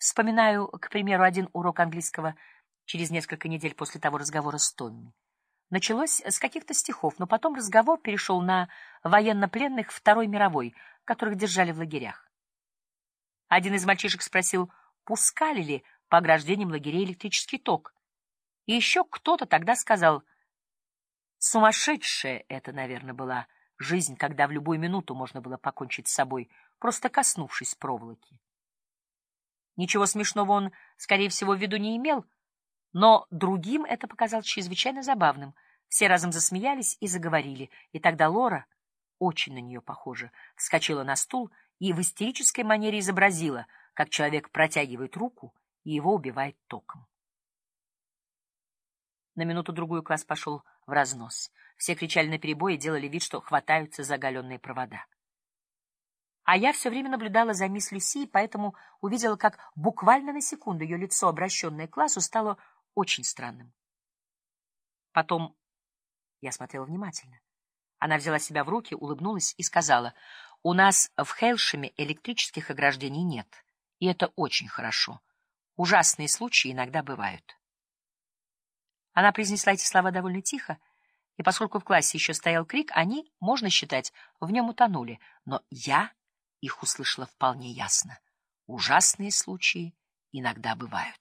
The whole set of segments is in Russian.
Вспоминаю, к примеру, один урок английского через несколько недель после того разговора с Томми. Началось с каких-то стихов, но потом разговор перешел на военнопленных Второй мировой, которых держали в лагерях. Один из мальчишек спросил, пускали ли по ограждениям лагерей электрический ток. И еще кто-то тогда сказал, сумасшедшая это, наверное, была жизнь, когда в любую минуту можно было покончить с собой, просто коснувшись проволоки. Ничего смешного он, скорее всего, в виду не имел, но другим это показалось чрезвычайно забавным. Все разом засмеялись и заговорили, и тогда Лора, очень на нее похожа, вскочила на стул и в истерической манере изобразила, как человек протягивает руку и его убивает током. На минуту-другую класс пошел в разнос. Все кричали наперебой и делали вид, что хватаются за оголенные провода. А я все время наблюдала за мисс Люси, поэтому увидела, как буквально на секунду ее лицо, обращенное к классу, стало очень странным. Потом я смотрела внимательно. Она взяла себя в руки, улыбнулась и сказала, «У нас в Хелшеме электрических ограждений нет, и это очень хорошо. Ужасные случаи иногда бывают». Она произнесла эти слова довольно тихо, и поскольку в классе еще стоял крик, они, можно считать, в нем утонули, но я их услышала вполне ясно. Ужасные случаи иногда бывают.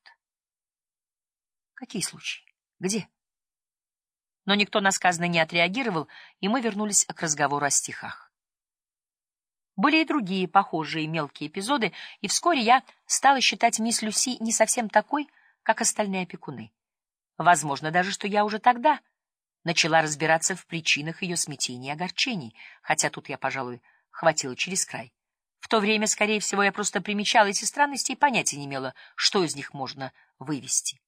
Какие случаи? Где? Но никто на сказанное не отреагировал, и мы вернулись к разговору о стихах. Были и другие похожие мелкие эпизоды, и вскоре я стала считать мисс Люси не совсем такой, как остальные опекуны. Возможно даже, что я уже тогда начала разбираться в причинах ее смятений и огорчений, хотя тут я, пожалуй, хватила через край. В то время, скорее всего, я просто примечала эти странности и понятия не имела, что из них можно вывести.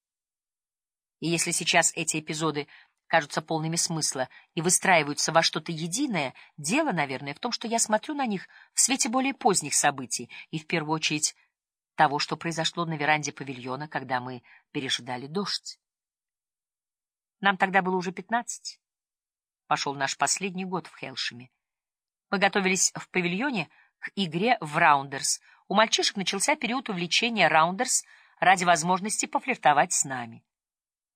И если сейчас эти эпизоды кажутся полными смысла и выстраиваются во что-то единое, дело, наверное, в том, что я смотрю на них в свете более поздних событий и, в первую очередь, того, что произошло на веранде павильона, когда мы пережидали дождь. Нам тогда было уже пятнадцать. Пошел наш последний год в Хелшеме. Мы готовились в павильоне к игре в раундерс. У мальчишек начался период увлечения раундерс ради возможности пофлиртовать с нами.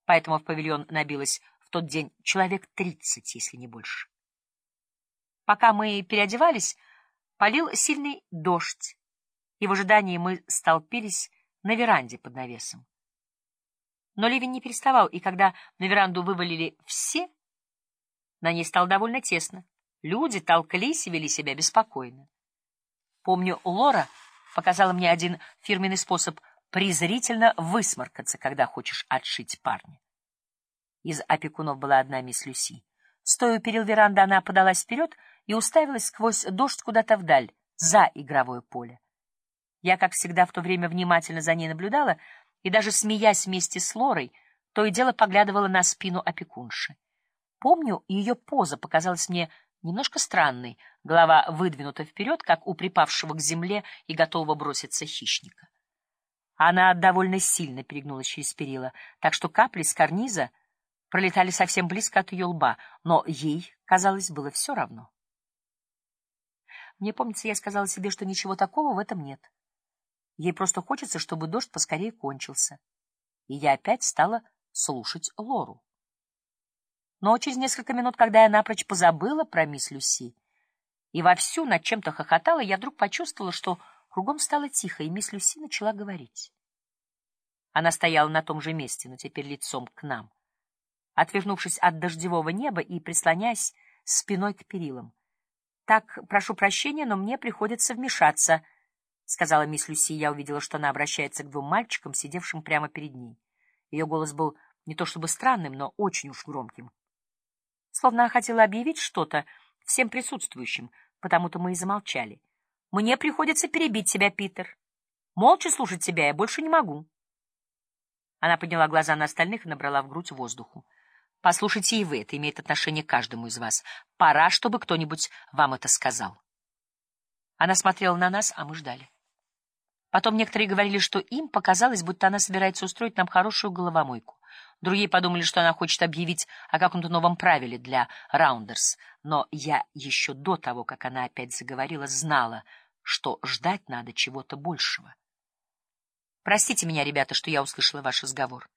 Поэтому в павильон набилось в тот день человек тридцать, если не больше. Пока мы переодевались, полил сильный дождь, и в ожидании мы столпились на веранде под навесом. Но ливень не переставал, и когда на веранду вывалили все, на ней стало довольно тесно. Люди толклись и вели себя беспокойно. Помню, Лора показала мне один фирменный способ презрительно высморкаться, когда хочешь отшить парня. Из опекунов была одна мисс Люси. Стоя у перил веранды, она подалась вперед и уставилась сквозь дождь куда-то вдаль, за игровое поле. Я, как всегда, в то время внимательно за ней наблюдала и даже смеясь вместе с Лорой, то и дело поглядывала на спину опекунши. Помню, ее поза показалась мне немножко странный, голова выдвинута вперед, как у припавшего к земле и готового броситься хищника. Она довольно сильно перегнулась через перила, так что капли с карниза пролетали совсем близко от ее лба, но ей, казалось, было все равно. Мне помнится, я сказала себе, что ничего такого в этом нет. Ей просто хочется, чтобы дождь поскорее кончился. И я опять стала слушать Лору. Но через несколько минут, когда я напрочь позабыла про мисс Люси и вовсю над чем-то хохотала, я вдруг почувствовала, что кругом стало тихо, и мисс Люси начала говорить. Она стояла на том же месте, но теперь лицом к нам, отвернувшись от дождевого неба и прислоняясь спиной к перилам. Так, прошу прощения, но мне приходится вмешаться, сказала мисс Люси. Я увидела, что она обращается к двум мальчикам, сидевшим прямо перед ней. Ее голос был не то чтобы странным, но очень уж громким словно хотела объявить что-то всем присутствующим, потому-то мы и замолчали. Мне приходится перебить тебя, Питер. Молча слушать тебя я больше не могу. Она подняла глаза на остальных и набрала в грудь воздуху. Послушайте и вы, это имеет отношение к каждому из вас. Пора, чтобы кто-нибудь вам это сказал. Она смотрела на нас, а мы ждали. Потом некоторые говорили, что им показалось, будто она собирается устроить нам хорошую головомойку. Другие подумали, что она хочет объявить о каком-то новом правиле для раундерс, но я еще до того, как она опять заговорила, знала, что ждать надо чего-то большего. Простите меня, ребята, что я услышала ваш разговор.